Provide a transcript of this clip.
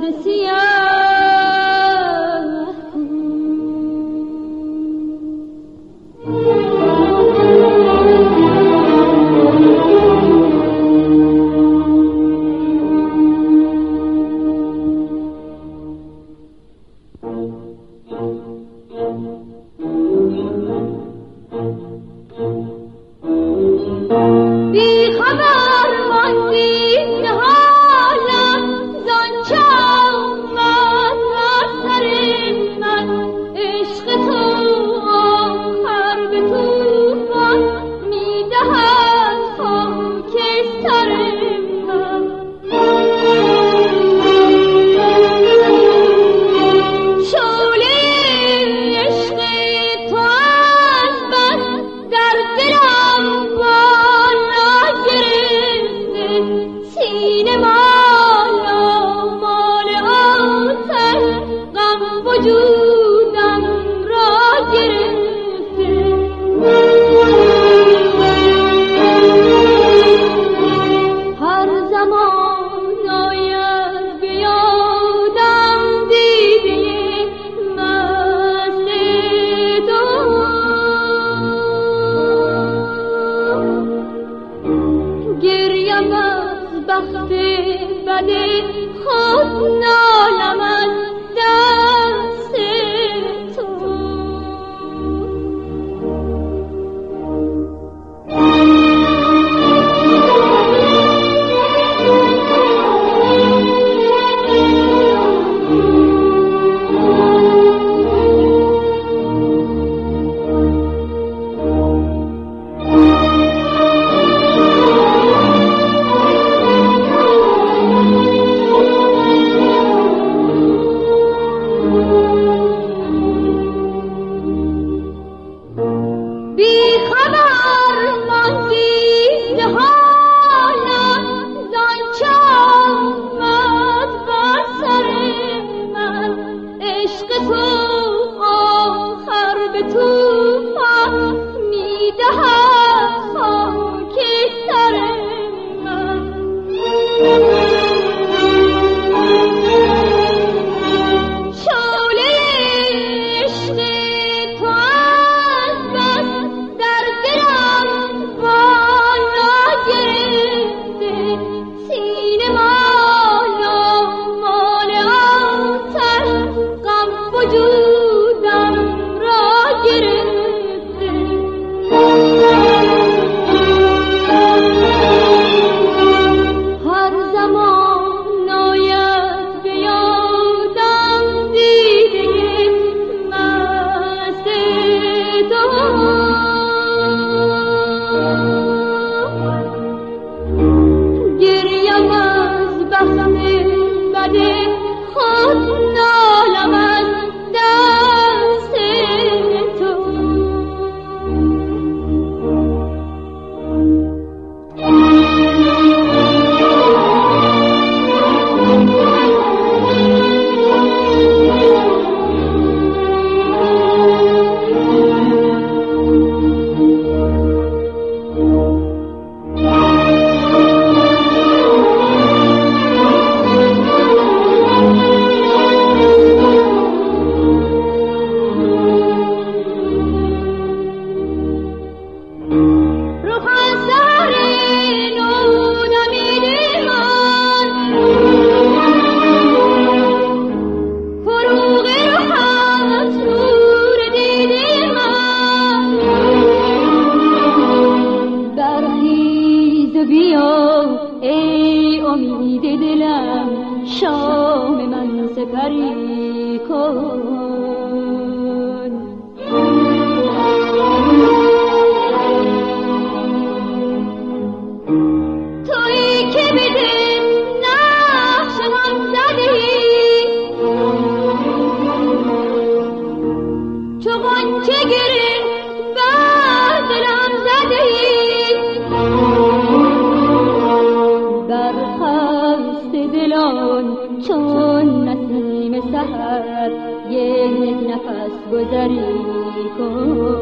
的信仰 رفته بده خود خب نالم چون نسیم سحر یک نفس گذری کن.